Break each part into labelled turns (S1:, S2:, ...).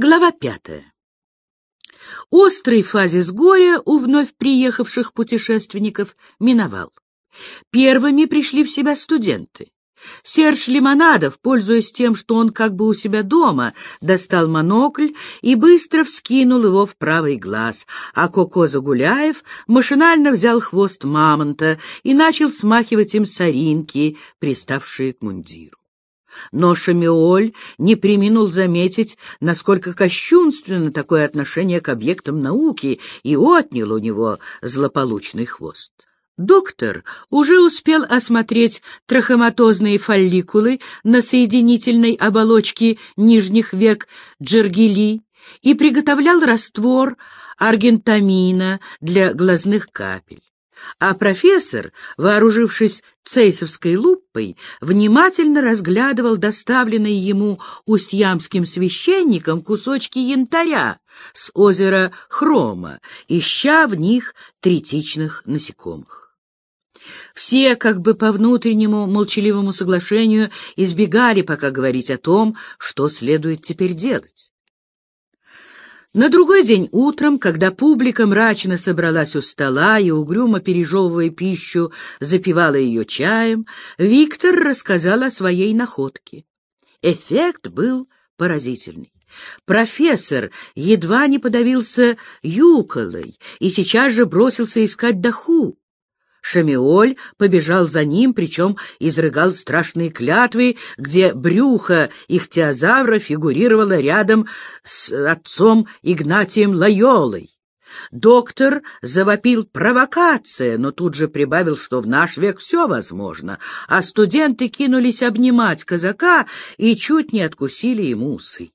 S1: Глава пятая. Острый фазис горя у вновь приехавших путешественников миновал. Первыми пришли в себя студенты. Серж Лимонадов, пользуясь тем, что он как бы у себя дома, достал монокль и быстро вскинул его в правый глаз, а Коко Загуляев машинально взял хвост мамонта и начал смахивать им соринки, приставшие к мундиру. Но Шамиоль не приминул заметить, насколько кощунственно такое отношение к объектам науки, и отнял у него злополучный хвост. Доктор уже успел осмотреть трахоматозные фолликулы на соединительной оболочке нижних век джергели и приготовлял раствор аргентамина для глазных капель а профессор, вооружившись цейсовской лупой, внимательно разглядывал доставленные ему устьямским священником кусочки янтаря с озера Хрома, ища в них третичных насекомых. Все, как бы по внутреннему молчаливому соглашению, избегали пока говорить о том, что следует теперь делать. На другой день утром, когда публика мрачно собралась у стола и, угрюмо пережевывая пищу, запивала ее чаем, Виктор рассказал о своей находке. Эффект был поразительный. Профессор едва не подавился юколой и сейчас же бросился искать Даху. Шамиоль побежал за ним, причем изрыгал страшные клятвы, где брюхо ихтиозавра фигурировало рядом с отцом Игнатием Лайолой. Доктор завопил провокация, но тут же прибавил, что в наш век все возможно, а студенты кинулись обнимать казака и чуть не откусили ему усы.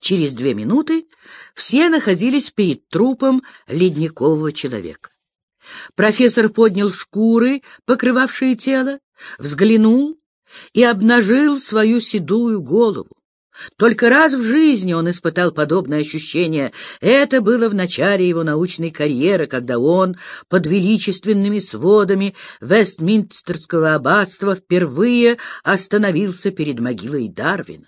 S1: Через две минуты все находились перед трупом ледникового человека. Профессор поднял шкуры, покрывавшие тело, взглянул и обнажил свою седую голову. Только раз в жизни он испытал подобное ощущение. Это было в начале его научной карьеры, когда он под величественными сводами Вестминстерского аббатства впервые остановился перед могилой Дарвина.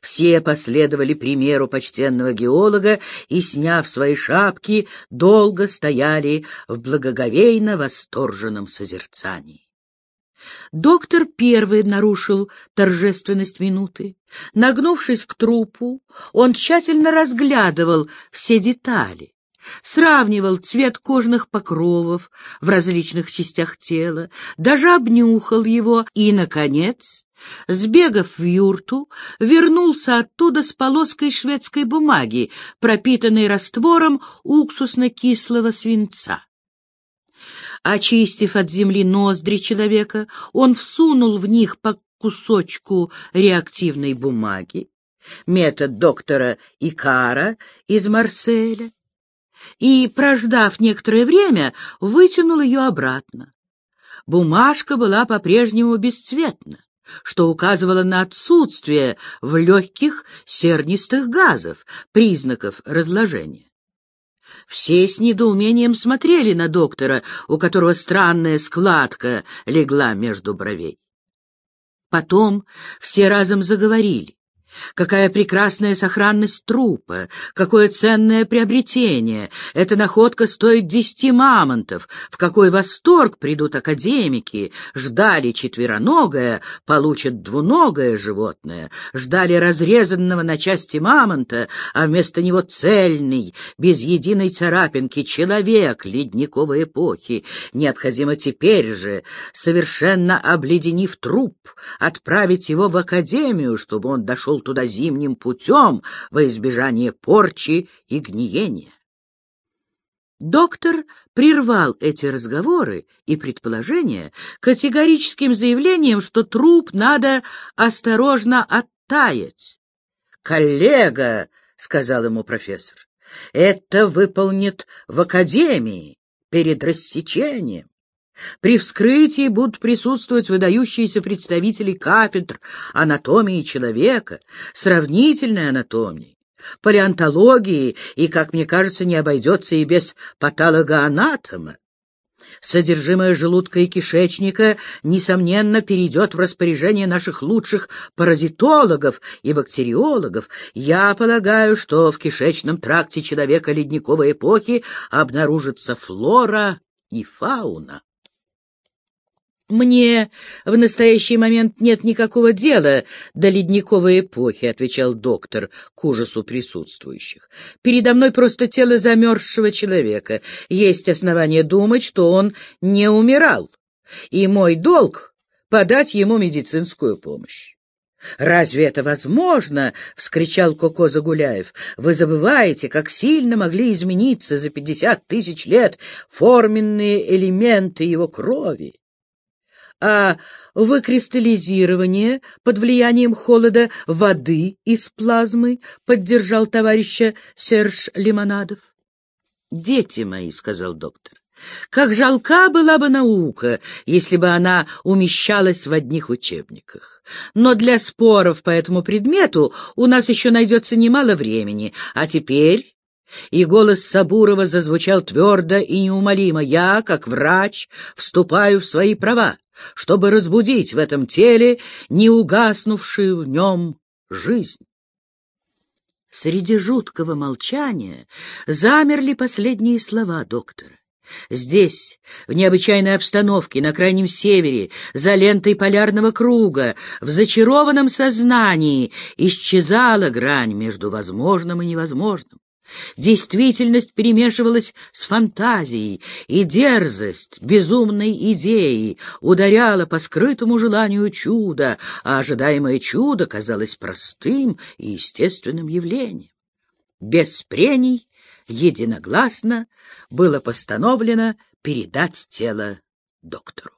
S1: Все последовали примеру почтенного геолога и, сняв свои шапки, долго стояли в благоговейно восторженном созерцании. Доктор первый нарушил торжественность минуты. Нагнувшись к трупу, он тщательно разглядывал все детали, сравнивал цвет кожных покровов в различных частях тела, даже обнюхал его и, наконец, Сбегав в юрту, вернулся оттуда с полоской шведской бумаги, пропитанной раствором уксусно-кислого свинца. Очистив от земли ноздри человека, он всунул в них по кусочку реактивной бумаги, метод доктора Икара из Марселя, и, прождав некоторое время, вытянул ее обратно. Бумажка была по-прежнему бесцветна что указывало на отсутствие в легких сернистых газов, признаков разложения. Все с недоумением смотрели на доктора, у которого странная складка легла между бровей. Потом все разом заговорили. Какая прекрасная сохранность трупа, какое ценное приобретение. Эта находка стоит десяти мамонтов. В какой восторг придут академики. Ждали четвероногое, получат двуногое животное. Ждали разрезанного на части мамонта, а вместо него цельный, без единой царапинки, человек ледниковой эпохи. Необходимо теперь же, совершенно обледенив труп, отправить его в академию, чтобы он дошел туда зимним путем во избежание порчи и гниения. Доктор прервал эти разговоры и предположения категорическим заявлением, что труп надо осторожно оттаять. «Коллега», — сказал ему профессор, — «это выполнит в академии перед рассечением. При вскрытии будут присутствовать выдающиеся представители кафедр анатомии человека, сравнительной анатомии, палеонтологии и, как мне кажется, не обойдется и без патологоанатома. Содержимое желудка и кишечника, несомненно, перейдет в распоряжение наших лучших паразитологов и бактериологов. Я полагаю, что в кишечном тракте человека ледниковой эпохи обнаружится флора и фауна. «Мне в настоящий момент нет никакого дела до ледниковой эпохи», — отвечал доктор к ужасу присутствующих. «Передо мной просто тело замерзшего человека. Есть основания думать, что он не умирал, и мой долг — подать ему медицинскую помощь». «Разве это возможно?» — вскричал Коко Загуляев. «Вы забываете, как сильно могли измениться за пятьдесят тысяч лет форменные элементы его крови а выкристаллизирование под влиянием холода воды из плазмы, поддержал товарища Серж Лимонадов. «Дети мои», — сказал доктор, — «как жалка была бы наука, если бы она умещалась в одних учебниках. Но для споров по этому предмету у нас еще найдется немало времени, а теперь...» И голос Сабурова зазвучал твердо и неумолимо. «Я, как врач, вступаю в свои права чтобы разбудить в этом теле неугаснувшую в нем жизнь. Среди жуткого молчания замерли последние слова доктора. Здесь, в необычайной обстановке, на крайнем севере, за лентой полярного круга, в зачарованном сознании исчезала грань между возможным и невозможным. Действительность перемешивалась с фантазией, и дерзость безумной идеи ударяла по скрытому желанию чуда, а ожидаемое чудо казалось простым и естественным явлением. Без прений единогласно было постановлено передать тело доктору.